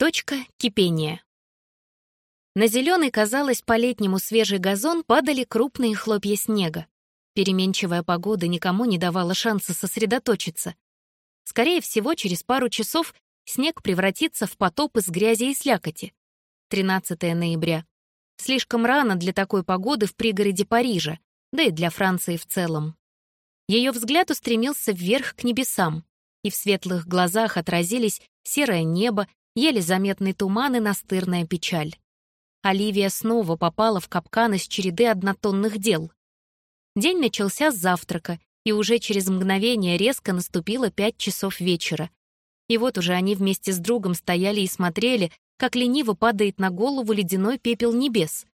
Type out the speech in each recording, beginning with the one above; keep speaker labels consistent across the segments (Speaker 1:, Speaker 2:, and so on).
Speaker 1: Точка кипения. На зеленый, казалось, по-летнему свежий газон падали крупные хлопья снега. Переменчивая погода никому не давала шанса сосредоточиться. Скорее всего, через пару часов снег превратится в потоп из грязи и слякоти. 13 ноября. Слишком рано для такой погоды в пригороде Парижа, да и для Франции в целом. Ее взгляд устремился вверх к небесам, и в светлых глазах отразились серое небо, еле заметный туман и настырная печаль. Оливия снова попала в капкан из череды однотонных дел. День начался с завтрака, и уже через мгновение резко наступило пять часов вечера. И вот уже они вместе с другом стояли и смотрели, как лениво падает на голову ледяной пепел небес.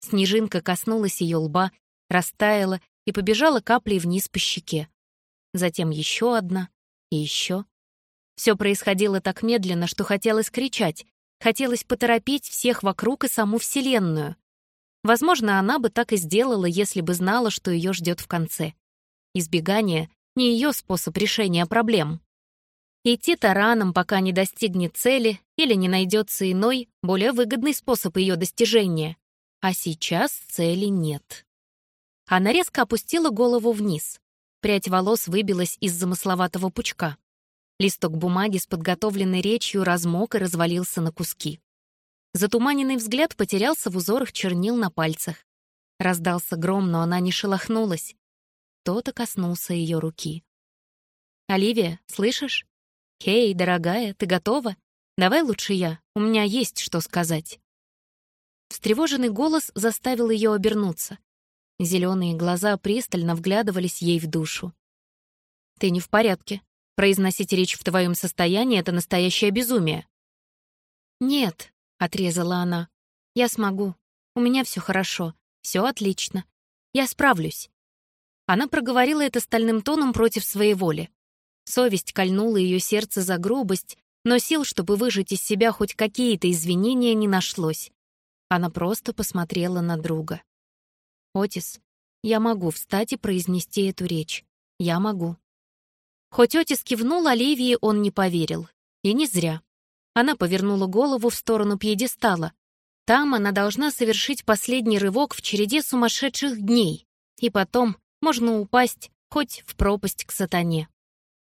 Speaker 1: Снежинка коснулась ее лба, растаяла и побежала каплей вниз по щеке. Затем еще одна и еще. Все происходило так медленно, что хотелось кричать, хотелось поторопить всех вокруг и саму Вселенную. Возможно, она бы так и сделала, если бы знала, что ее ждет в конце. Избегание — не ее способ решения проблем. Идти тараном, пока не достигнет цели или не найдется иной, более выгодный способ ее достижения. А сейчас цели нет. Она резко опустила голову вниз. Прядь волос выбилась из замысловатого пучка. Листок бумаги с подготовленной речью размок и развалился на куски. Затуманенный взгляд потерялся в узорах чернил на пальцах. Раздался гром, но она не шелохнулась. Кто-то коснулся ее руки. «Оливия, слышишь? Хей, дорогая, ты готова? Давай лучше я, у меня есть что сказать». Встревоженный голос заставил ее обернуться. Зеленые глаза пристально вглядывались ей в душу. «Ты не в порядке», Произносить речь в твоем состоянии — это настоящее безумие». «Нет», — отрезала она, — «я смогу. У меня все хорошо, все отлично. Я справлюсь». Она проговорила это стальным тоном против своей воли. Совесть кольнула ее сердце за грубость, но сил, чтобы выжать из себя хоть какие-то извинения, не нашлось. Она просто посмотрела на друга. «Отис, я могу встать и произнести эту речь. Я могу». Хоть Отис кивнул, Оливии он не поверил. И не зря. Она повернула голову в сторону пьедестала. Там она должна совершить последний рывок в череде сумасшедших дней. И потом можно упасть хоть в пропасть к сатане.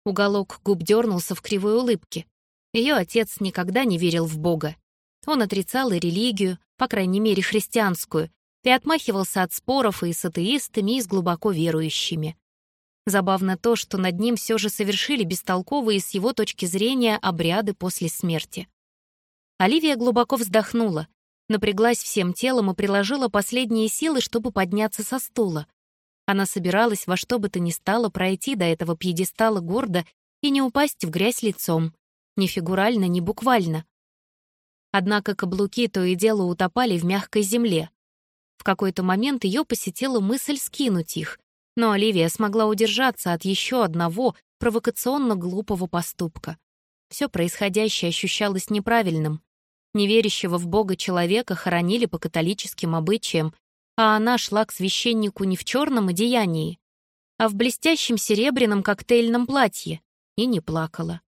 Speaker 1: Уголок губ дернулся в кривой улыбке. Ее отец никогда не верил в Бога. Он отрицал и религию, по крайней мере христианскую, и отмахивался от споров и с атеистами, и с глубоко верующими. Забавно то, что над ним все же совершили бестолковые с его точки зрения обряды после смерти. Оливия глубоко вздохнула, напряглась всем телом и приложила последние силы, чтобы подняться со стула. Она собиралась во что бы то ни стало пройти до этого пьедестала гордо и не упасть в грязь лицом, ни фигурально, ни буквально. Однако каблуки то и дело утопали в мягкой земле. В какой-то момент ее посетила мысль скинуть их, но Оливия смогла удержаться от еще одного провокационно глупого поступка. Все происходящее ощущалось неправильным. Неверящего в Бога человека хоронили по католическим обычаям, а она шла к священнику не в черном одеянии, а в блестящем серебряном коктейльном платье, и не плакала.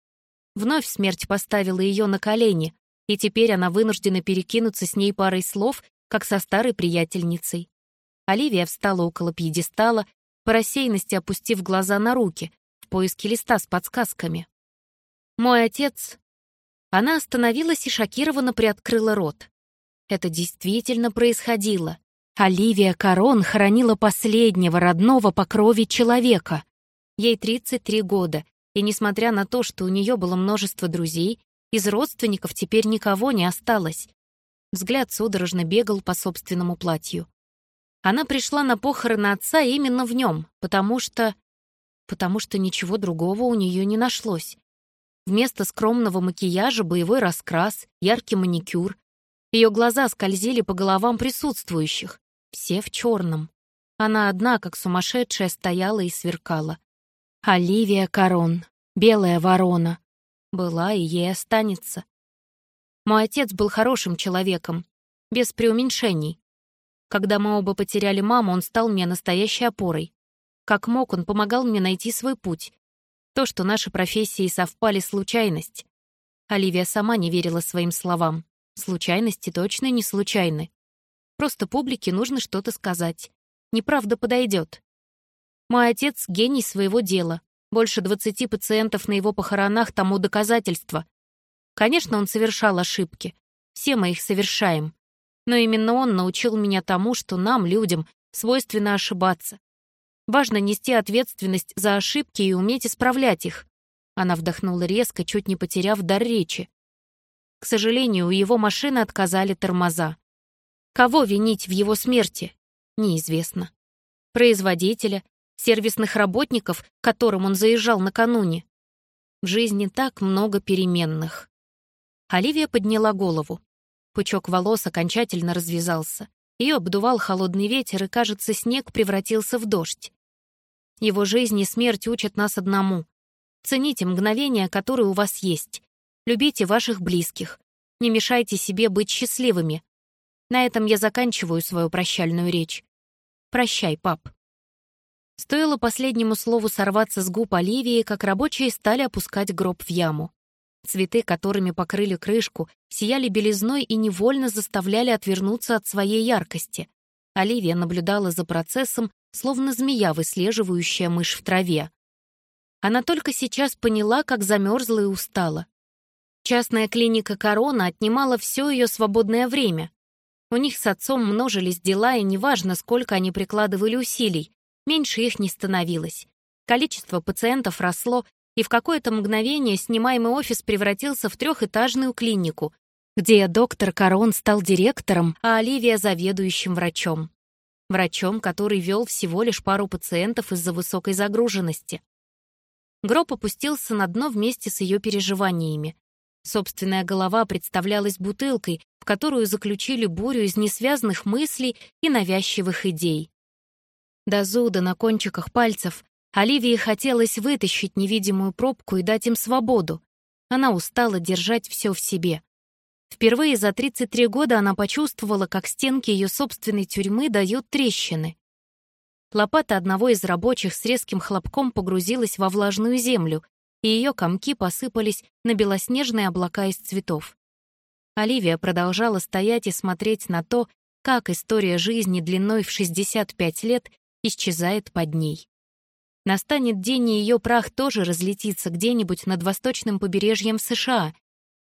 Speaker 1: Вновь смерть поставила ее на колени, и теперь она вынуждена перекинуться с ней парой слов, как со старой приятельницей. Оливия встала около пьедестала по рассеянности опустив глаза на руки, в поиске листа с подсказками. «Мой отец...» Она остановилась и шокированно приоткрыла рот. Это действительно происходило. Оливия Корон хоронила последнего родного по крови человека. Ей 33 года, и несмотря на то, что у нее было множество друзей, из родственников теперь никого не осталось. Взгляд судорожно бегал по собственному платью. Она пришла на похороны отца именно в нем, потому что... потому что ничего другого у нее не нашлось. Вместо скромного макияжа боевой раскрас, яркий маникюр. Ее глаза скользили по головам присутствующих, все в черном. Она одна, как сумасшедшая, стояла и сверкала. Оливия Корон, белая ворона. Была и ей останется. Мой отец был хорошим человеком, без преуменьшений. Когда мы оба потеряли маму, он стал мне настоящей опорой. Как мог, он помогал мне найти свой путь. То, что наши профессии совпали, случайность. Оливия сама не верила своим словам. Случайности точно не случайны. Просто публике нужно что-то сказать. Неправда подойдет. Мой отец — гений своего дела. Больше 20 пациентов на его похоронах тому доказательство. Конечно, он совершал ошибки. Все мы их совершаем. Но именно он научил меня тому, что нам, людям, свойственно ошибаться. Важно нести ответственность за ошибки и уметь исправлять их. Она вдохнула резко, чуть не потеряв дар речи. К сожалению, у его машины отказали тормоза. Кого винить в его смерти? Неизвестно. Производителя, сервисных работников, которым он заезжал накануне. В жизни так много переменных. Оливия подняла голову. Пучок волос окончательно развязался. Ее обдувал холодный ветер, и, кажется, снег превратился в дождь. Его жизнь и смерть учат нас одному. Цените мгновения, которые у вас есть. Любите ваших близких. Не мешайте себе быть счастливыми. На этом я заканчиваю свою прощальную речь. Прощай, пап. Стоило последнему слову сорваться с губ Оливии, как рабочие стали опускать гроб в яму. Цветы, которыми покрыли крышку, сияли белизной и невольно заставляли отвернуться от своей яркости. Оливия наблюдала за процессом, словно змея, выслеживающая мышь в траве. Она только сейчас поняла, как замерзла и устала. Частная клиника «Корона» отнимала все ее свободное время. У них с отцом множились дела, и неважно, сколько они прикладывали усилий, меньше их не становилось. Количество пациентов росло, и в какое-то мгновение снимаемый офис превратился в трехэтажную клинику, где доктор Корон стал директором, а Оливия — заведующим врачом. Врачом, который вел всего лишь пару пациентов из-за высокой загруженности. Гроб опустился на дно вместе с ее переживаниями. Собственная голова представлялась бутылкой, в которую заключили бурю из несвязанных мыслей и навязчивых идей. До зуда на кончиках пальцев Оливии хотелось вытащить невидимую пробку и дать им свободу. Она устала держать все в себе. Впервые за 33 года она почувствовала, как стенки ее собственной тюрьмы дают трещины. Лопата одного из рабочих с резким хлопком погрузилась во влажную землю, и ее комки посыпались на белоснежные облака из цветов. Оливия продолжала стоять и смотреть на то, как история жизни длиной в 65 лет исчезает под ней. Настанет день, и ее прах тоже разлетится где-нибудь над восточным побережьем США,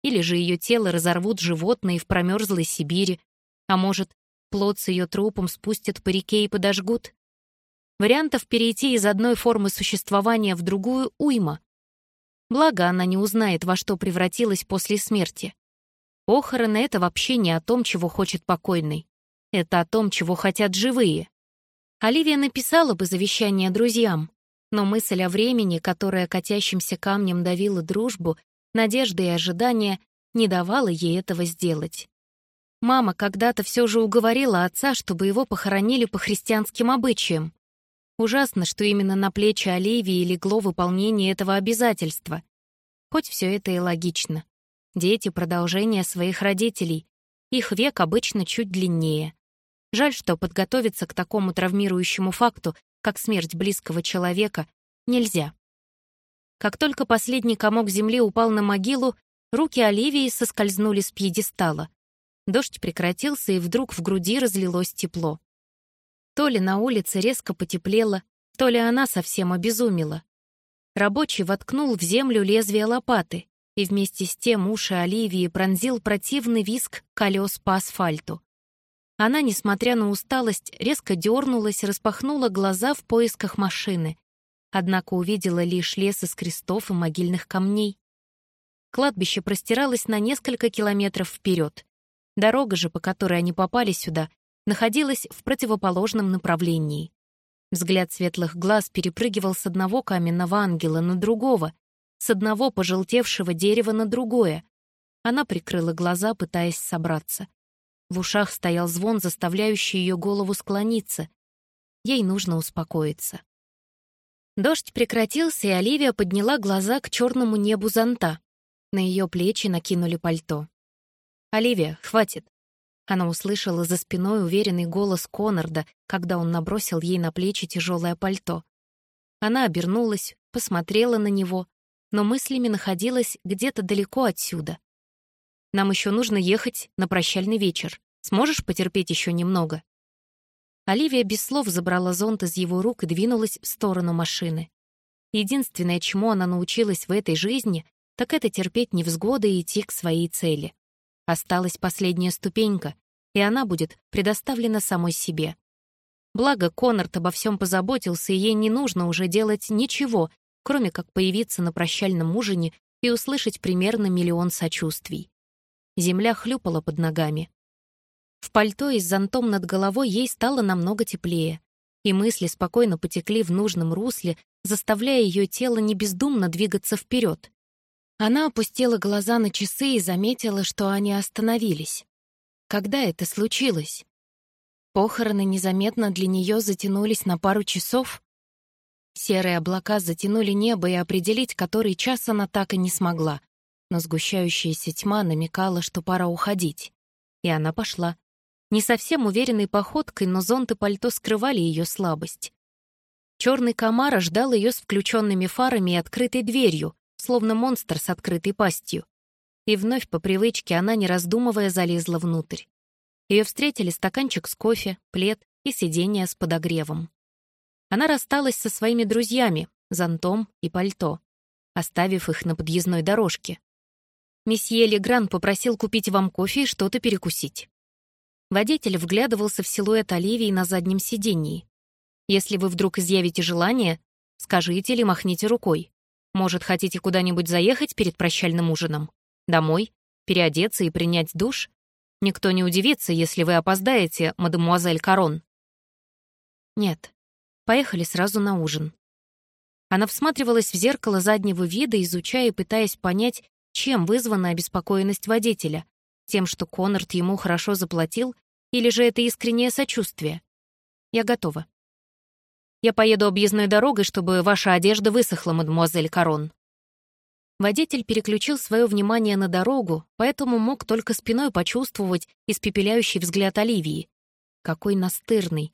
Speaker 1: или же ее тело разорвут животные в промерзлой Сибири, а может, плод с ее трупом спустят по реке и подожгут. Вариантов перейти из одной формы существования в другую уйма. Благо, она не узнает, во что превратилась после смерти. Похороны — это вообще не о том, чего хочет покойный. Это о том, чего хотят живые. Оливия написала бы завещание друзьям, но мысль о времени, которая катящимся камнем давила дружбу, надежды и ожидания, не давала ей этого сделать. Мама когда-то все же уговорила отца, чтобы его похоронили по христианским обычаям. Ужасно, что именно на плечи Оливии легло выполнение этого обязательства. Хоть все это и логично. Дети — продолжение своих родителей. Их век обычно чуть длиннее. Жаль, что подготовиться к такому травмирующему факту, как смерть близкого человека, нельзя. Как только последний комок земли упал на могилу, руки Оливии соскользнули с пьедестала. Дождь прекратился, и вдруг в груди разлилось тепло. То ли на улице резко потеплело, то ли она совсем обезумела. Рабочий воткнул в землю лезвие лопаты, и вместе с тем уши Оливии пронзил противный виск колес по асфальту. Она, несмотря на усталость, резко дернулась, распахнула глаза в поисках машины. Однако увидела лишь лес из крестов и могильных камней. Кладбище простиралось на несколько километров вперед. Дорога же, по которой они попали сюда, находилась в противоположном направлении. Взгляд светлых глаз перепрыгивал с одного каменного ангела на другого, с одного пожелтевшего дерева на другое. Она прикрыла глаза, пытаясь собраться. В ушах стоял звон, заставляющий ее голову склониться. Ей нужно успокоиться. Дождь прекратился, и Оливия подняла глаза к черному небу зонта. На ее плечи накинули пальто. «Оливия, хватит!» Она услышала за спиной уверенный голос Конорда, когда он набросил ей на плечи тяжелое пальто. Она обернулась, посмотрела на него, но мыслями находилась где-то далеко отсюда. «Нам еще нужно ехать на прощальный вечер. Сможешь потерпеть еще немного?» Оливия без слов забрала зонт из его рук и двинулась в сторону машины. Единственное, чему она научилась в этой жизни, так это терпеть невзгоды и идти к своей цели. Осталась последняя ступенька, и она будет предоставлена самой себе. Благо, Коннорт обо всем позаботился, и ей не нужно уже делать ничего, кроме как появиться на прощальном ужине и услышать примерно миллион сочувствий. Земля хлюпала под ногами. В пальто и с зонтом над головой ей стало намного теплее, и мысли спокойно потекли в нужном русле, заставляя ее тело не бездумно двигаться вперед. Она опустила глаза на часы и заметила, что они остановились. Когда это случилось? Похороны незаметно для нее затянулись на пару часов. Серые облака затянули небо, и определить, который час она так и не смогла. Но сгущающаяся тьма намекала, что пора уходить. И она пошла. Не совсем уверенной походкой, но зонт и пальто скрывали ее слабость. Черный комар ждал ее с включенными фарами и открытой дверью, словно монстр с открытой пастью. И вновь по привычке она, не раздумывая, залезла внутрь. Ее встретили стаканчик с кофе, плед и сиденье с подогревом. Она рассталась со своими друзьями, зонтом и пальто, оставив их на подъездной дорожке. Месье Легран попросил купить вам кофе и что-то перекусить. Водитель вглядывался в силуэт Оливии на заднем сиденье. Если вы вдруг изъявите желание, скажите или махните рукой. Может, хотите куда-нибудь заехать перед прощальным ужином? Домой? Переодеться и принять душ? Никто не удивится, если вы опоздаете, мадемуазель Корон. Нет. Поехали сразу на ужин. Она всматривалась в зеркало заднего вида, изучая и пытаясь понять, чем вызвана обеспокоенность водителя. Тем, что Коннорд ему хорошо заплатил, или же это искреннее сочувствие. Я готова. Я поеду объездной дорогой, чтобы ваша одежда высохла, мадемуазель Корон. Водитель переключил свое внимание на дорогу, поэтому мог только спиной почувствовать испепеляющий взгляд Оливии. Какой настырный.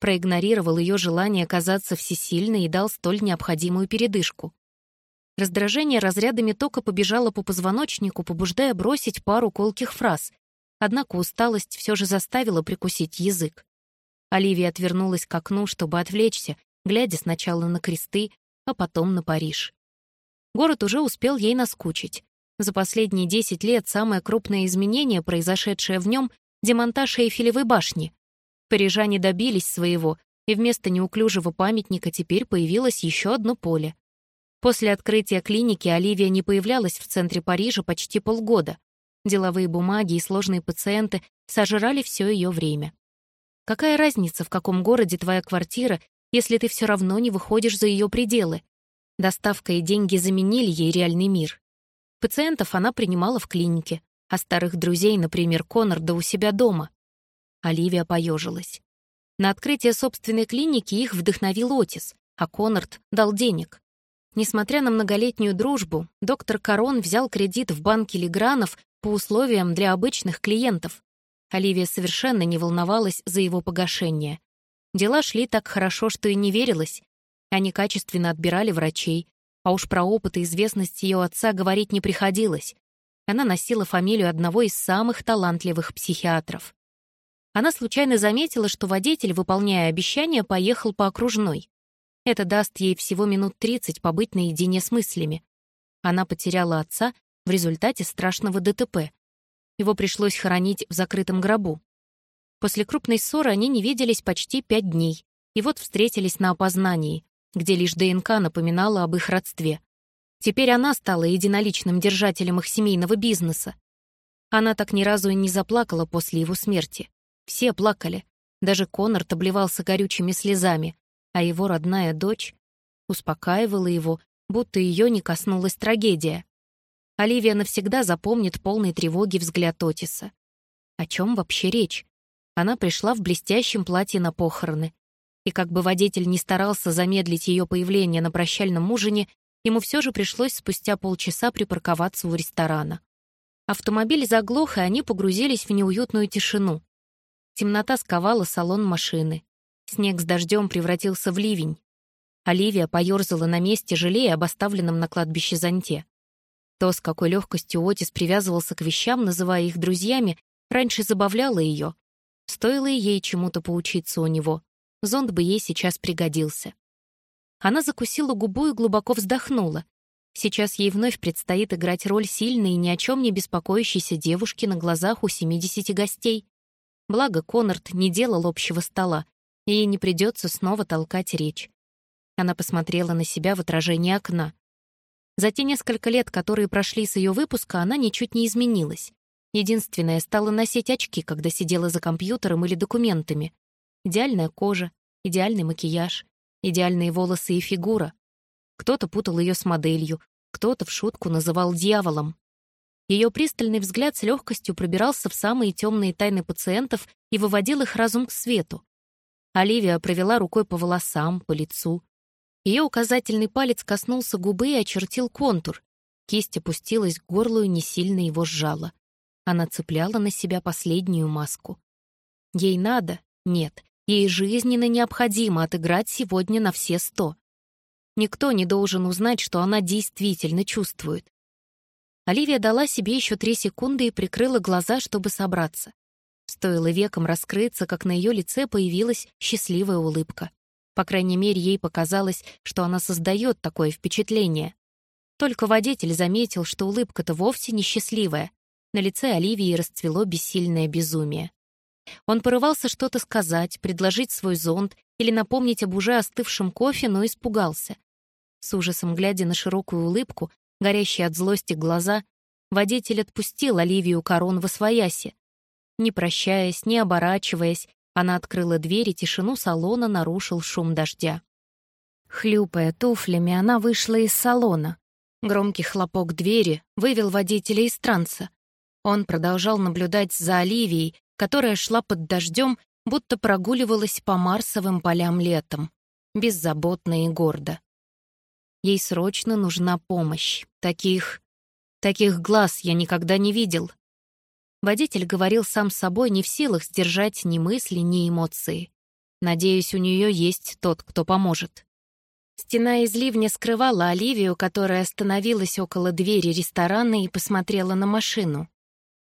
Speaker 1: Проигнорировал ее желание казаться всесильной и дал столь необходимую передышку. Раздражение разрядами тока побежало по позвоночнику, побуждая бросить пару колких фраз. Однако усталость все же заставила прикусить язык. Оливия отвернулась к окну, чтобы отвлечься, глядя сначала на кресты, а потом на Париж. Город уже успел ей наскучить. За последние 10 лет самое крупное изменение, произошедшее в нем, демонтаж Эйфелевой башни. Парижане добились своего, и вместо неуклюжего памятника теперь появилось еще одно поле. После открытия клиники Оливия не появлялась в центре Парижа почти полгода. Деловые бумаги и сложные пациенты сожрали все ее время. Какая разница, в каком городе твоя квартира, если ты все равно не выходишь за ее пределы? Доставка и деньги заменили ей реальный мир. Пациентов она принимала в клинике, а старых друзей, например, Коннорда, у себя дома. Оливия поежилась. На открытие собственной клиники их вдохновил Отис, а Коннорд дал денег. Несмотря на многолетнюю дружбу, доктор Корон взял кредит в банке Легранов по условиям для обычных клиентов. Оливия совершенно не волновалась за его погашение. Дела шли так хорошо, что и не верилось, они качественно отбирали врачей, а уж про опыт и известность ее отца говорить не приходилось. Она носила фамилию одного из самых талантливых психиатров. Она случайно заметила, что водитель, выполняя обещание, поехал по окружной. Это даст ей всего минут 30 побыть наедине с мыслями. Она потеряла отца в результате страшного ДТП. Его пришлось хоронить в закрытом гробу. После крупной ссоры они не виделись почти пять дней, и вот встретились на опознании, где лишь ДНК напоминала об их родстве. Теперь она стала единоличным держателем их семейного бизнеса. Она так ни разу и не заплакала после его смерти. Все плакали. Даже Коннорд обливался горючими слезами, а его родная дочь успокаивала его, будто ее не коснулась трагедия. Оливия навсегда запомнит полный тревоги взгляд Отиса. О чем вообще речь? Она пришла в блестящем платье на похороны, и как бы водитель не старался замедлить ее появление на прощальном ужине, ему все же пришлось спустя полчаса припарковаться у ресторана. Автомобиль заглох, и они погрузились в неуютную тишину. Темнота сковала салон машины. Снег с дождем превратился в ливень. Оливия поёрзала на месте, жалея об оставленном на кладбище зонте. То, с какой легкостью Отис привязывался к вещам, называя их друзьями, раньше забавляло ее. Стоило ей чему-то поучиться у него. Зонт бы ей сейчас пригодился. Она закусила губу и глубоко вздохнула. Сейчас ей вновь предстоит играть роль сильной и ни о чем не беспокоящейся девушки на глазах у 70 гостей. Благо, Коннорд не делал общего стола, ей не придется снова толкать речь. Она посмотрела на себя в отражении окна. За те несколько лет, которые прошли с ее выпуска, она ничуть не изменилась. Единственное, стала носить очки, когда сидела за компьютером или документами. Идеальная кожа, идеальный макияж, идеальные волосы и фигура. Кто-то путал ее с моделью, кто-то в шутку называл дьяволом. Ее пристальный взгляд с легкостью пробирался в самые темные тайны пациентов и выводил их разум к свету. Оливия провела рукой по волосам, по лицу. Ее указательный палец коснулся губы и очертил контур. Кисть опустилась к горлу и не сильно его сжала. Она цепляла на себя последнюю маску. Ей надо? Нет. Ей жизненно необходимо отыграть сегодня на все сто. Никто не должен узнать, что она действительно чувствует. Оливия дала себе еще три секунды и прикрыла глаза, чтобы собраться. Стоило веком раскрыться, как на ее лице появилась счастливая улыбка. По крайней мере, ей показалось, что она создает такое впечатление. Только водитель заметил, что улыбка-то вовсе не счастливая. На лице Оливии расцвело бессильное безумие. Он порывался что-то сказать, предложить свой зонт или напомнить об уже остывшем кофе, но испугался. С ужасом глядя на широкую улыбку, горящие от злости глаза, водитель отпустил Оливию корон во свояси. Не прощаясь, не оборачиваясь, она открыла дверь, и тишину салона нарушил шум дождя. Хлюпая туфлями, она вышла из салона. Громкий хлопок двери вывел водителя из транса. Он продолжал наблюдать за Оливией, которая шла под дождем, будто прогуливалась по марсовым полям летом, беззаботно и гордо. Ей срочно нужна помощь. Таких... таких глаз я никогда не видел. Водитель говорил сам с собой, не в силах сдержать ни мысли, ни эмоции. Надеюсь, у нее есть тот, кто поможет. Стена из ливня скрывала Оливию, которая остановилась около двери ресторана и посмотрела на машину.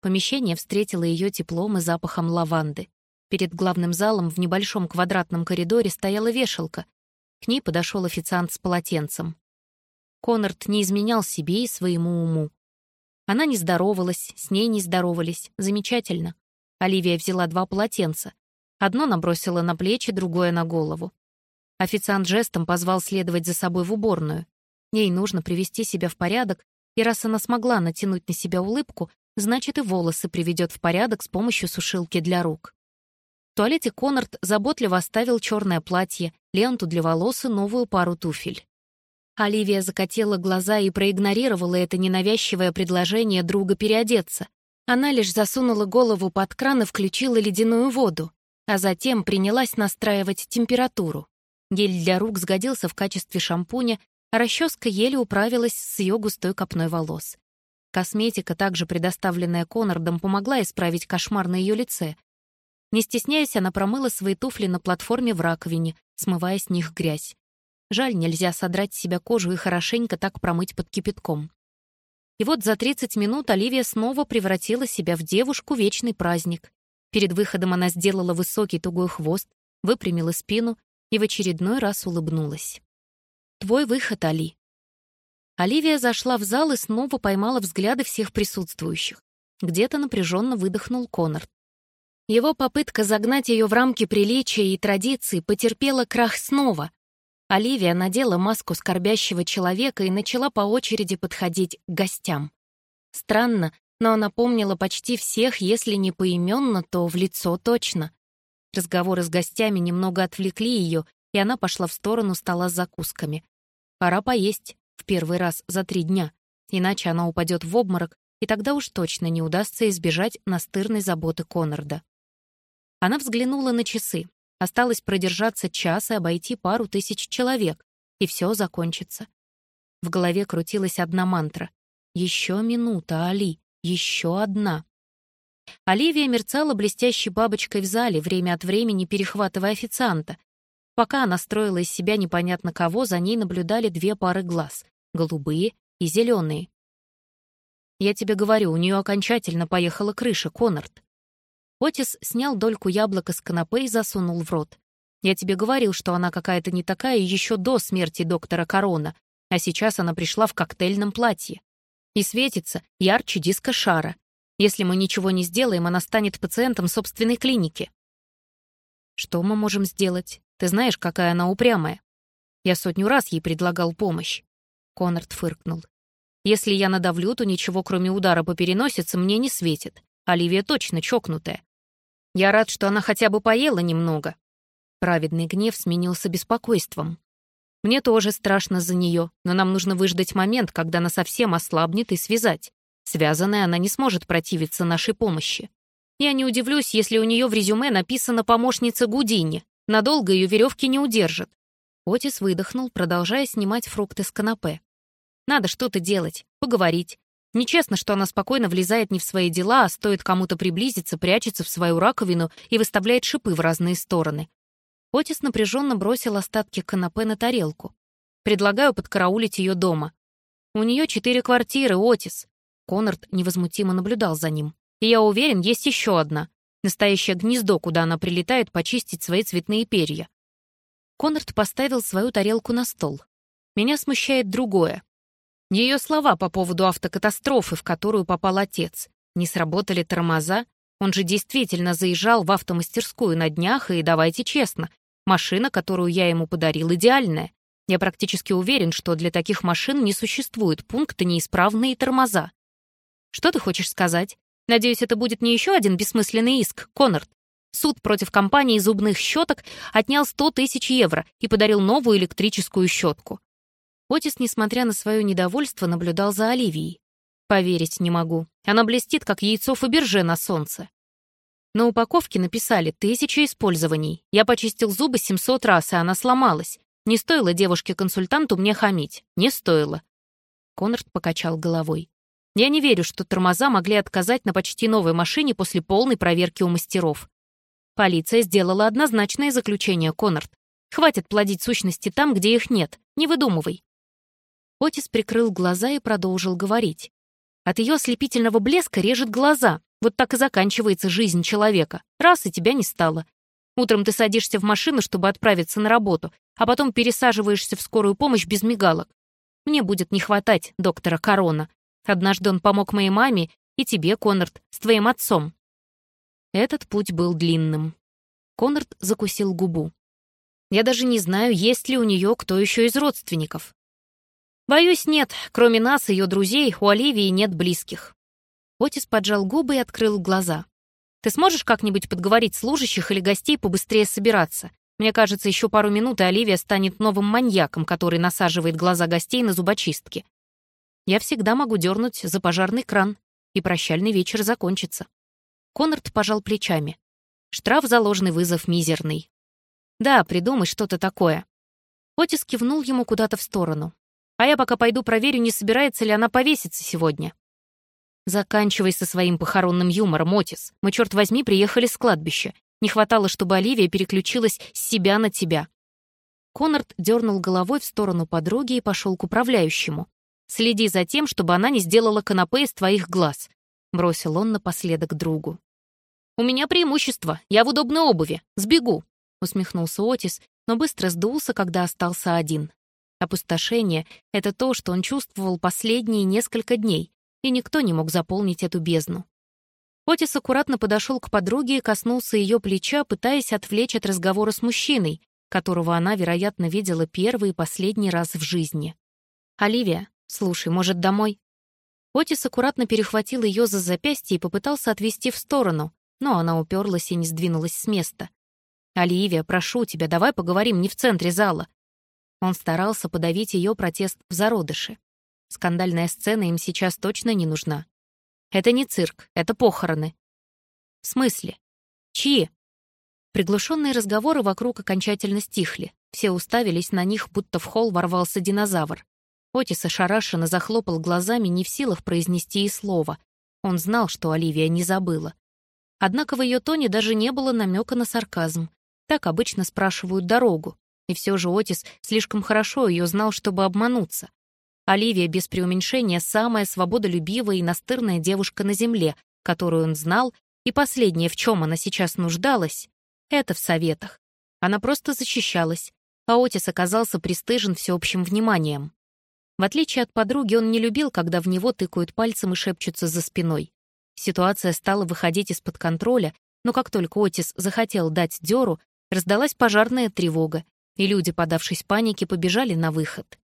Speaker 1: Помещение встретило ее теплом и запахом лаванды. Перед главным залом в небольшом квадратном коридоре стояла вешалка. К ней подошел официант с полотенцем. Коннорд не изменял себе и своему уму. Она не здоровалась, с ней не здоровались. Замечательно. Оливия взяла два полотенца. Одно набросила на плечи, другое на голову. Официант жестом позвал следовать за собой в уборную. Ей нужно привести себя в порядок, и раз она смогла натянуть на себя улыбку, значит и волосы приведет в порядок с помощью сушилки для рук. В туалете Коннорд заботливо оставил черное платье, ленту для волос и новую пару туфель. Оливия закатила глаза и проигнорировала это ненавязчивое предложение друга переодеться. Она лишь засунула голову под кран и включила ледяную воду, а затем принялась настраивать температуру. Гель для рук сгодился в качестве шампуня, а расческа еле управилась с ее густой копной волос. Косметика, также предоставленная Коннордом, помогла исправить кошмар на ее лице. Не стесняясь, она промыла свои туфли на платформе в раковине, смывая с них грязь. Жаль, нельзя содрать с себя кожу и хорошенько так промыть под кипятком. И вот за 30 минут Оливия снова превратила себя в девушку вечный праздник. Перед выходом она сделала высокий тугой хвост, выпрямила спину и в очередной раз улыбнулась. «Твой выход, Али». Оливия зашла в зал и снова поймала взгляды всех присутствующих. Где-то напряженно выдохнул Коннорд. Его попытка загнать ее в рамки приличия и традиций потерпела крах снова, Оливия надела маску скорбящего человека и начала по очереди подходить к гостям. Странно, но она помнила почти всех, если не поименно, то в лицо точно. Разговоры с гостями немного отвлекли ее, и она пошла в сторону стола с закусками. Пора поесть, в первый раз за три дня, иначе она упадет в обморок, и тогда уж точно не удастся избежать настырной заботы Коннорда. Она взглянула на часы. Осталось продержаться час и обойти пару тысяч человек, и все закончится. В голове крутилась одна мантра. «Еще минута, Али, еще одна». Оливия мерцала блестящей бабочкой в зале, время от времени перехватывая официанта. Пока она строила из себя непонятно кого, за ней наблюдали две пары глаз — голубые и зеленые. «Я тебе говорю, у нее окончательно поехала крыша, Коннорд». Отис снял дольку яблока с канапе и засунул в рот. «Я тебе говорил, что она какая-то не такая еще до смерти доктора Корона, а сейчас она пришла в коктейльном платье. И светится ярче диска шара. Если мы ничего не сделаем, она станет пациентом собственной клиники». «Что мы можем сделать? Ты знаешь, какая она упрямая. Я сотню раз ей предлагал помощь». Конрад фыркнул. «Если я надавлю, то ничего, кроме удара по переносице, мне не светит. Оливия точно чокнутая. Я рад, что она хотя бы поела немного». Праведный гнев сменился беспокойством. «Мне тоже страшно за нее, но нам нужно выждать момент, когда она совсем ослабнет и связать. Связанная она не сможет противиться нашей помощи. Я не удивлюсь, если у нее в резюме написано «помощница Гудини». Надолго ее веревки не удержат. Отис выдохнул, продолжая снимать фрукты с канапе. Надо что-то делать, поговорить. Нечестно, что она спокойно влезает не в свои дела, а стоит кому-то приблизиться, прячется в свою раковину и выставляет шипы в разные стороны. Отис напряженно бросил остатки канапе на тарелку. Предлагаю подкараулить ее дома. У нее четыре квартиры, Отис. Конрад невозмутимо наблюдал за ним. И я уверен, есть еще одна. Настоящее гнездо, куда она прилетает почистить свои цветные перья. Конрад поставил свою тарелку на стол. Меня смущает другое. Ее слова по поводу автокатастрофы, в которую попал отец. Не сработали тормоза. Он же действительно заезжал в автомастерскую на днях, и давайте честно, машина, которую я ему подарил, идеальная. Я практически уверен, что для таких машин не существует пункта неисправные тормоза. Что ты хочешь сказать? Надеюсь, это будет не еще один бессмысленный иск, Коннорд. Суд против компании зубных щеток отнял 100 тысяч евро и подарил новую электрическую щетку. Отис, несмотря на свое недовольство, наблюдал за Оливией. Поверить не могу. Она блестит, как яйцо Фаберже на солнце. На упаковке написали «тысяча использований». Я почистил зубы 700 раз, и она сломалась. Не стоило девушке-консультанту мне хамить. Не стоило. Конрад покачал головой. Я не верю, что тормоза могли отказать на почти новой машине после полной проверки у мастеров. Полиция сделала однозначное заключение, Коннорд. Хватит плодить сущности там, где их нет. Не выдумывай. Отис прикрыл глаза и продолжил говорить. От ее ослепительного блеска режет глаза. Вот так и заканчивается жизнь человека. Раз и тебя не стало. Утром ты садишься в машину, чтобы отправиться на работу, а потом пересаживаешься в скорую помощь без мигалок. Мне будет не хватать доктора Корона. Однажды он помог моей маме и тебе, Коннорд, с твоим отцом. Этот путь был длинным. Конрад закусил губу. Я даже не знаю, есть ли у нее кто еще из родственников. Боюсь, нет. Кроме нас, ее друзей, у Оливии нет близких. Отис поджал губы и открыл глаза. Ты сможешь как-нибудь подговорить служащих или гостей побыстрее собираться? Мне кажется, еще пару минут, и Оливия станет новым маньяком, который насаживает глаза гостей на зубочистки. Я всегда могу дернуть за пожарный кран, и прощальный вечер закончится. Конрад пожал плечами. Штраф за ложный вызов мизерный. Да, придумай что-то такое. Отис кивнул ему куда-то в сторону. А я пока пойду проверю, не собирается ли она повеситься сегодня. Заканчивай со своим похоронным юмором, Отис. Мы, черт возьми, приехали с кладбища. Не хватало, чтобы Оливия переключилась с себя на тебя. Конрад дернул головой в сторону подруги и пошел к управляющему. «Следи за тем, чтобы она не сделала канапе из твоих глаз», — бросил он напоследок другу. «У меня преимущество, я в удобной обуви, сбегу», — усмехнулся Отис, но быстро сдулся, когда остался один. Опустошение — это то, что он чувствовал последние несколько дней, и никто не мог заполнить эту бездну. Отис аккуратно подошел к подруге и коснулся ее плеча, пытаясь отвлечь от разговора с мужчиной, которого она, вероятно, видела первый и последний раз в жизни. «Оливия, слушай, может, домой?» Отис аккуратно перехватил ее за запястье и попытался отвести в сторону, но она уперлась и не сдвинулась с места. «Оливия, прошу тебя, давай поговорим не в центре зала». Он старался подавить ее протест в зародыше. Скандальная сцена им сейчас точно не нужна. Это не цирк, это похороны. В смысле? Чьи? Приглушенные разговоры вокруг окончательно стихли. Все уставились на них, будто в холл ворвался динозавр. Отис ошарашенно захлопал глазами, не в силах произнести и слова. Он знал, что Оливия не забыла. Однако в ее тоне даже не было намека на сарказм. Так обычно спрашивают дорогу. И все же Отис слишком хорошо ее знал, чтобы обмануться. Оливия, без преуменьшения, самая свободолюбивая и настырная девушка на земле, которую он знал, и последнее, в чем она сейчас нуждалась, это в советах. Она просто защищалась, а Отис оказался пристыжен всеобщим вниманием. В отличие от подруги, он не любил, когда в него тыкают пальцем и шепчутся за спиной. Ситуация стала выходить из-под контроля, но как только Отис захотел дать дёру, раздалась пожарная тревога, и люди, подавшись панике, побежали на выход.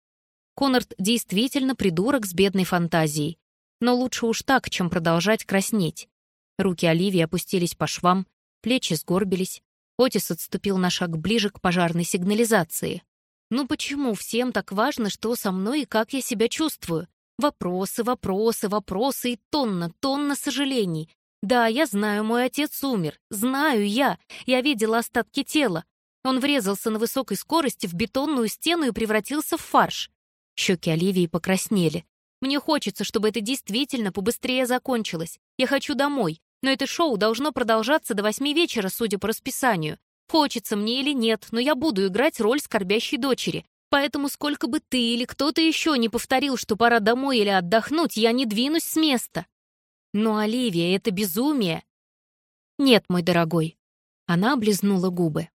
Speaker 1: Коннорд действительно придурок с бедной фантазией, но лучше уж так, чем продолжать краснеть. Руки Оливии опустились по швам, плечи сгорбились. Отис отступил на шаг ближе к пожарной сигнализации. Ну почему всем так важно, что со мной и как я себя чувствую? Вопросы, вопросы, вопросы и тонна, тонна сожалений. Да, я знаю, мой отец умер. Знаю я. Я видела остатки тела. Он врезался на высокой скорости в бетонную стену и превратился в фарш. Щеки Оливии покраснели. Мне хочется, чтобы это действительно побыстрее закончилось. Я хочу домой. Но это шоу должно продолжаться до восьми вечера, судя по расписанию. Хочется мне или нет, но я буду играть роль скорбящей дочери. Поэтому сколько бы ты или кто-то еще не повторил, что пора домой или отдохнуть, я не двинусь с места. Но, Оливия, это безумие. Нет, мой дорогой. Она облизнула губы.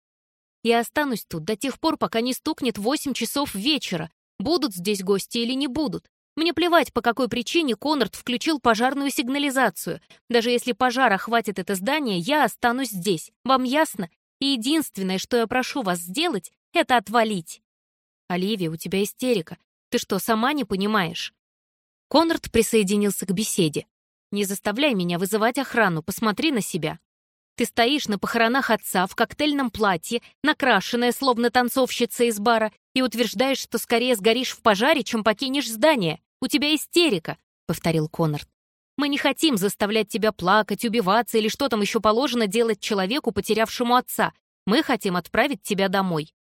Speaker 1: Я останусь тут до тех пор, пока не стукнет восемь часов вечера. Будут здесь гости или не будут. Мне плевать, по какой причине Конрад включил пожарную сигнализацию. Даже если пожар охватит это здание, я останусь здесь. Вам ясно? И единственное, что я прошу вас сделать, это отвалить. Оливия, у тебя истерика. Ты что, сама не понимаешь? Конрад присоединился к беседе. Не заставляй меня вызывать охрану, посмотри на себя. Ты стоишь на похоронах отца в коктейльном платье, накрашенная, словно танцовщица из бара, и утверждаешь, что скорее сгоришь в пожаре, чем покинешь здание. У тебя истерика», — повторил Коннорд. Мы не хотим заставлять тебя плакать, убиваться или что там еще положено делать человеку, потерявшему отца. Мы хотим отправить тебя домой.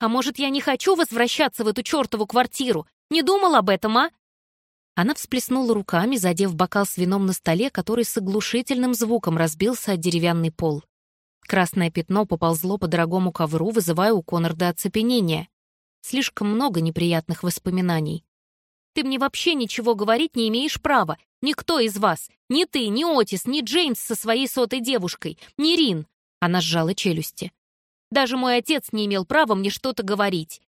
Speaker 1: А может, я не хочу возвращаться в эту чертову квартиру? Не думал об этом, а? Она всплеснула руками, задев бокал с вином на столе, который с оглушительным звуком разбился от деревянный пол. Красное пятно поползло по дорогому ковру, вызывая у Конорда оцепенение. Слишком много неприятных воспоминаний. Ты мне вообще ничего говорить не имеешь права. Никто из вас. Ни ты, ни Отис, ни Джеймс со своей сотой девушкой, ни Рин. Она сжала челюсти. Даже мой отец не имел права мне что-то говорить.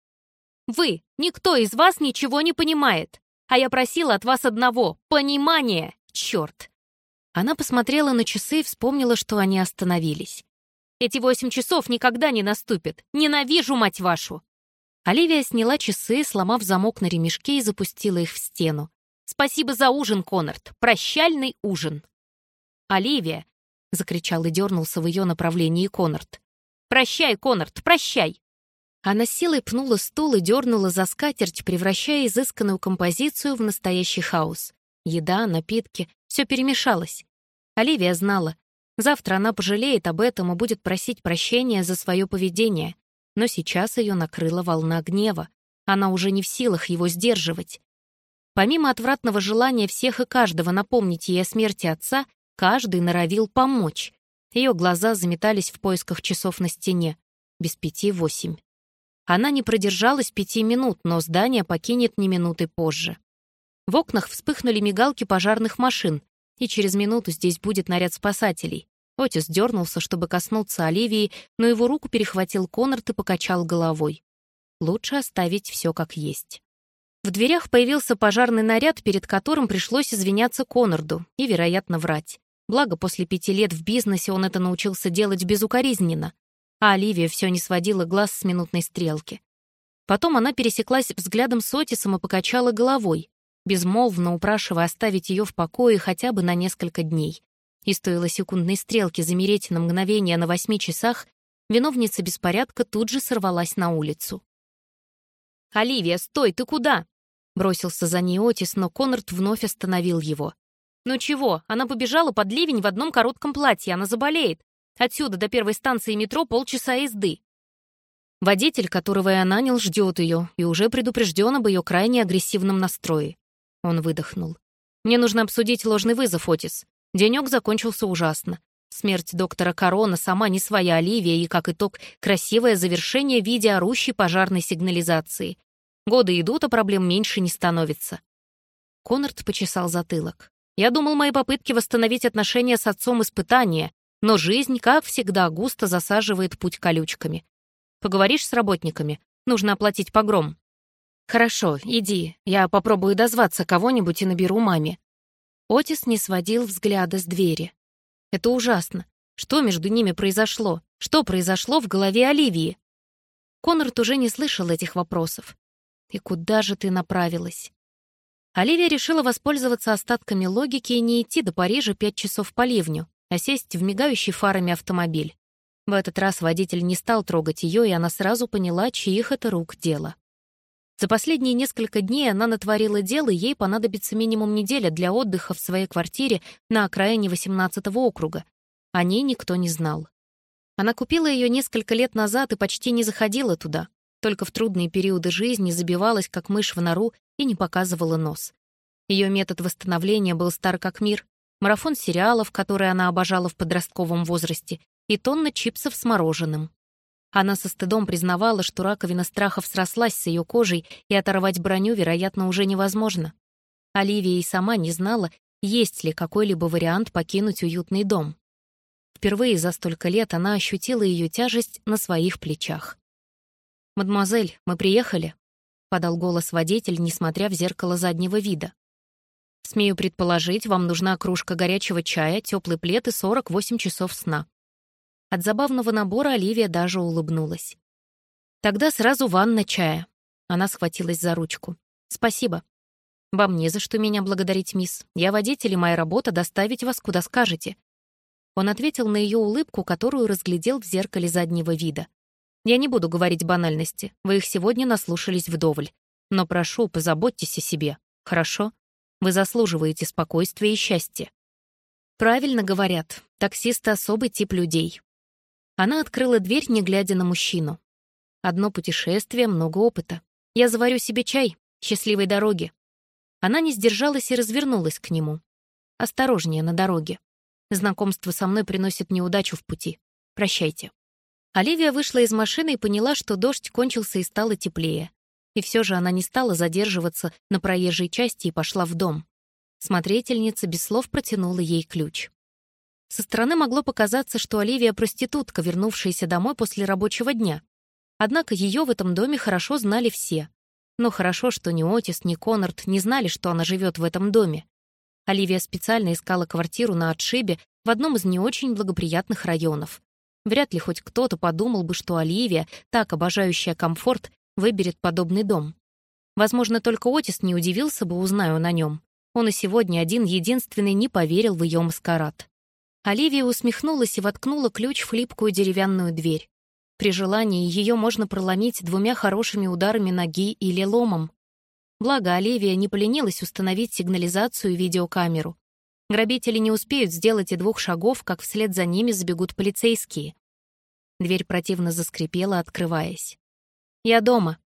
Speaker 1: Вы, никто из вас ничего не понимает. А я просила от вас одного — понимания. Черт. Она посмотрела на часы и вспомнила, что они остановились. Эти восемь часов никогда не наступят. Ненавижу, мать вашу! Оливия сняла часы, сломав замок на ремешке и запустила их в стену. «Спасибо за ужин, Коннорд! Прощальный ужин!» «Оливия!» — закричал и дернулся в ее направлении Коннорд. «Прощай, Коннорд, прощай!» Она силой пнула стул и дернула за скатерть, превращая изысканную композицию в настоящий хаос. Еда, напитки — все перемешалось. Оливия знала. Завтра она пожалеет об этом и будет просить прощения за свое поведение но сейчас ее накрыла волна гнева. Она уже не в силах его сдерживать. Помимо отвратного желания всех и каждого напомнить ей о смерти отца, каждый норовил помочь. Ее глаза заметались в поисках часов на стене. Без пяти восемь. Она не продержалась пяти минут, но здание покинет не минуты позже. В окнах вспыхнули мигалки пожарных машин, и через минуту здесь будет наряд спасателей. Отис дернулся, чтобы коснуться Оливии, но его руку перехватил Коннорд и покачал головой. Лучше оставить все как есть. В дверях появился пожарный наряд, перед которым пришлось извиняться Коннорду и, вероятно, врать. Благо, после пяти лет в бизнесе он это научился делать безукоризненно, а Оливия все не сводила глаз с минутной стрелки. Потом она пересеклась взглядом с Отисом и покачала головой, безмолвно упрашивая оставить ее в покое хотя бы на несколько дней. И стоило секундной стрелке замереть на мгновение на восьми часах, виновница беспорядка тут же сорвалась на улицу. «Оливия, стой, ты куда?» Бросился за ней Отис, но Конрад вновь остановил его. «Ну чего, она побежала под ливень в одном коротком платье, она заболеет. Отсюда до первой станции метро полчаса езды». Водитель, которого я нанял, ждет ее и уже предупрежден об ее крайне агрессивном настрое. Он выдохнул. «Мне нужно обсудить ложный вызов, Отис. Денек закончился ужасно. Смерть доктора Корона сама не своя Оливия и, как итог, красивое завершение в виде орущей пожарной сигнализации. Годы идут, а проблем меньше не становится. Конрад почесал затылок. Я думал, мои попытки восстановить отношения с отцом испытания, но жизнь, как всегда, густо засаживает путь колючками. Поговоришь с работниками? Нужно оплатить погром. Хорошо, иди. Я попробую дозваться кого-нибудь и наберу маме. Отис не сводил взгляда с двери. Это ужасно. Что между ними произошло? Что произошло в голове Оливии? Конрад уже не слышал этих вопросов. «И куда же ты направилась?» Оливия решила воспользоваться остатками логики и не идти до Парижа пять часов по ливню, а сесть в мигающий фарами автомобиль. В этот раз водитель не стал трогать ее, и она сразу поняла, чьих это рук дело. За последние несколько дней она натворила дел, и ей понадобится минимум неделя для отдыха в своей квартире на окраине 18-го округа. О ней никто не знал. Она купила ее несколько лет назад и почти не заходила туда, только в трудные периоды жизни забивалась, как мышь в нору, и не показывала нос. Ее метод восстановления был стар как мир. Марафон сериалов, которые она обожала в подростковом возрасте, и тонна чипсов с мороженым. Она со стыдом признавала, что раковина страхов срослась с ее кожей, и оторвать броню, вероятно, уже невозможно. Оливия и сама не знала, есть ли какой-либо вариант покинуть уютный дом. Впервые за столько лет она ощутила ее тяжесть на своих плечах. «Мадемуазель, мы приехали», — подал голос водитель, несмотря в зеркало заднего вида. «Смею предположить, вам нужна кружка горячего чая, теплый плед и 48 часов сна. От забавного набора Оливия даже улыбнулась. «Тогда сразу ванна чая». Она схватилась за ручку. «Спасибо». «Вам не за что меня благодарить, мисс. Я водитель, и моя работа — доставить вас куда скажете». Он ответил на ее улыбку, которую разглядел в зеркале заднего вида. «Я не буду говорить банальности. Вы их сегодня наслушались вдоволь. Но прошу, позаботьтесь о себе. Хорошо? Вы заслуживаете спокойствия и счастья». Правильно говорят, таксисты — особый тип людей. Она открыла дверь, не глядя на мужчину. Одно путешествие, много опыта. Я заварю себе чай. Счастливой дороги. Она не сдержалась и развернулась к нему. Осторожнее на дороге. Знакомство со мной приносит неудачу в пути. Прощайте. Оливия вышла из машины и поняла, что дождь кончился и стало теплее. И все же она не стала задерживаться на проезжей части и пошла в дом. Смотрительница без слов протянула ей ключ. Со стороны могло показаться, что Оливия проститутка, вернувшаяся домой после рабочего дня. Однако ее в этом доме хорошо знали все. Но хорошо, что ни Отис, ни Коннорд не знали, что она живет в этом доме. Оливия специально искала квартиру на отшибе в одном из не очень благоприятных районов. Вряд ли хоть кто-то подумал бы, что Оливия, так обожающая комфорт, выберет подобный дом. Возможно, только Отис не удивился бы, узнаю на нем. Он и сегодня один-единственный не поверил в ее маскарад. Оливия усмехнулась и воткнула ключ в хлипкую деревянную дверь. При желании ее можно проломить двумя хорошими ударами ноги или ломом. Благо, Оливия не поленилась установить сигнализацию и видеокамеру. Грабители не успеют сделать и двух шагов, как вслед за ними забегут полицейские. Дверь противно заскрипела, открываясь. «Я дома».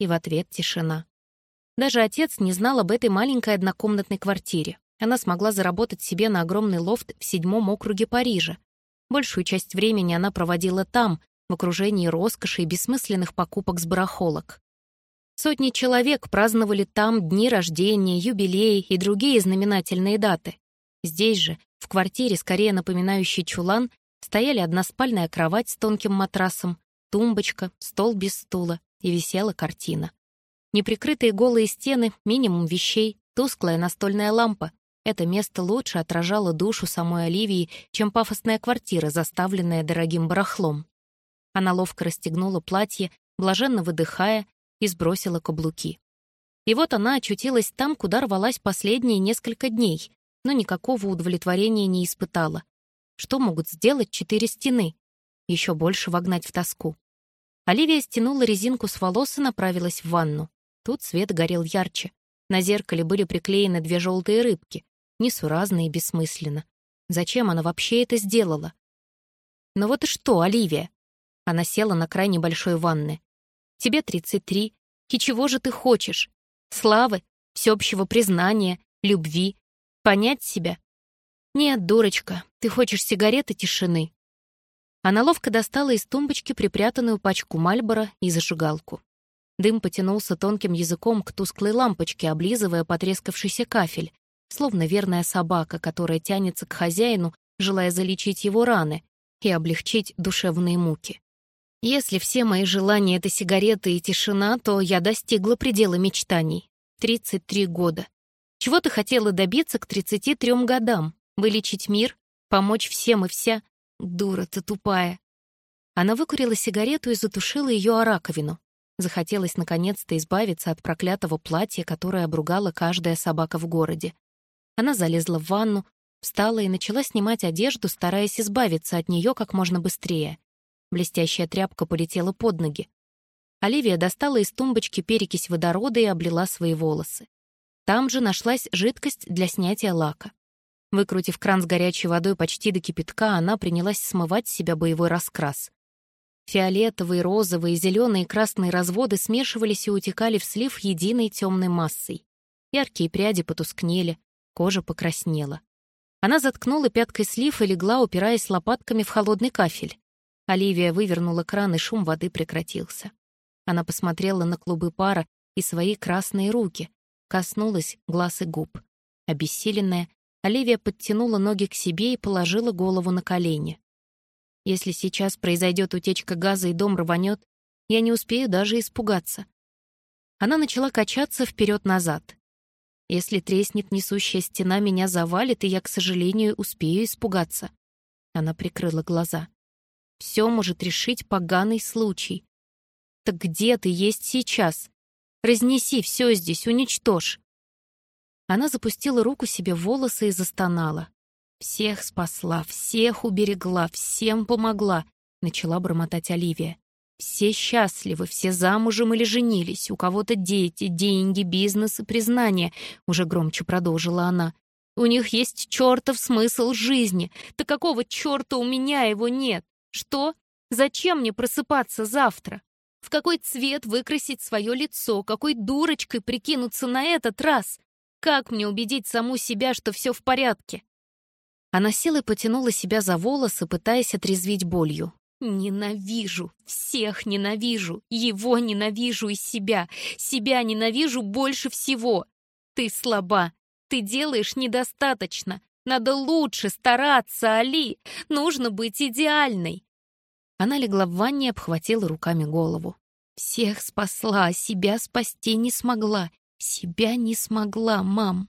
Speaker 1: И в ответ тишина. Даже отец не знал об этой маленькой однокомнатной квартире. Она смогла заработать себе на огромный лофт в седьмом округе Парижа. Большую часть времени она проводила там, в окружении роскоши и бессмысленных покупок с барахолок. Сотни человек праздновали там дни рождения, юбилеи и другие знаменательные даты. Здесь же, в квартире, скорее напоминающей чулан, стояли односпальная кровать с тонким матрасом, тумбочка, стол без стула и висела картина. Неприкрытые голые стены, минимум вещей, тусклая настольная лампа, это место лучше отражало душу самой Оливии, чем пафосная квартира, заставленная дорогим барахлом. Она ловко расстегнула платье, блаженно выдыхая, и сбросила каблуки. И вот она очутилась там, куда рвалась последние несколько дней, но никакого удовлетворения не испытала. Что могут сделать четыре стены? Еще больше вогнать в тоску. Оливия стянула резинку с волос и направилась в ванну. Тут свет горел ярче. На зеркале были приклеены две желтые рыбки, несуразно и бессмысленно. Зачем она вообще это сделала? «Ну вот и что, Оливия?» Она села на край небольшой ванны. «Тебе 33. И чего же ты хочешь? Славы, всеобщего признания, любви, понять себя?» «Нет, дурочка, ты хочешь сигареты тишины?» Она ловко достала из тумбочки припрятанную пачку Мальбора и зажигалку. Дым потянулся тонким языком к тусклой лампочке, облизывая потрескавшийся кафель, словно верная собака, которая тянется к хозяину, желая залечить его раны и облегчить душевные муки. Если все мои желания — это сигареты и тишина, то я достигла предела мечтаний. 33 года. Чего ты хотела добиться к 33 годам? Вылечить мир? Помочь всем и вся? Дура ты тупая. Она выкурила сигарету и затушила ее о раковину. Захотелось наконец-то избавиться от проклятого платья, которое обругала каждая собака в городе. Она залезла в ванну, встала и начала снимать одежду, стараясь избавиться от нее как можно быстрее. Блестящая тряпка полетела под ноги. Оливия достала из тумбочки перекись водорода и облила свои волосы. Там же нашлась жидкость для снятия лака. Выкрутив кран с горячей водой почти до кипятка, она принялась смывать с себя боевой раскрас. Фиолетовые, розовые, зеленые и красные разводы смешивались и утекали в слив единой темной массой. Яркие пряди потускнели, кожа покраснела. Она заткнула пяткой слив и легла, упираясь лопатками в холодный кафель. Оливия вывернула кран, и шум воды прекратился. Она посмотрела на клубы пара и свои красные руки, коснулась глаз и губ. Обессиленная, Оливия подтянула ноги к себе и положила голову на колени. Если сейчас произойдет утечка газа и дом рванет, я не успею даже испугаться. Она начала качаться вперед-назад. Если треснет несущая стена, меня завалит, и я, к сожалению, успею испугаться. Она прикрыла глаза. Все может решить поганый случай. Так где ты есть сейчас? Разнеси все здесь, уничтожь. Она запустила руку себе в волосы и застонала. «Всех спасла, всех уберегла, всем помогла», — начала бормотать Оливия. «Все счастливы, все замужем или женились, у кого-то дети, деньги, бизнес и признание», — уже громче продолжила она. «У них есть чертов смысл жизни. Да какого черта у меня его нет? Что? Зачем мне просыпаться завтра? В какой цвет выкрасить свое лицо? Какой дурочкой прикинуться на этот раз? Как мне убедить саму себя, что все в порядке?» Она силой потянула себя за волосы, пытаясь отрезвить болью. «Ненавижу! Всех ненавижу! Его ненавижу и себя! Себя ненавижу больше всего! Ты слаба! Ты делаешь недостаточно! Надо лучше стараться, Али! Нужно быть идеальной!» Она легла в ванне и обхватила руками голову. «Всех спасла, а себя спасти не смогла. Себя не смогла, мам!»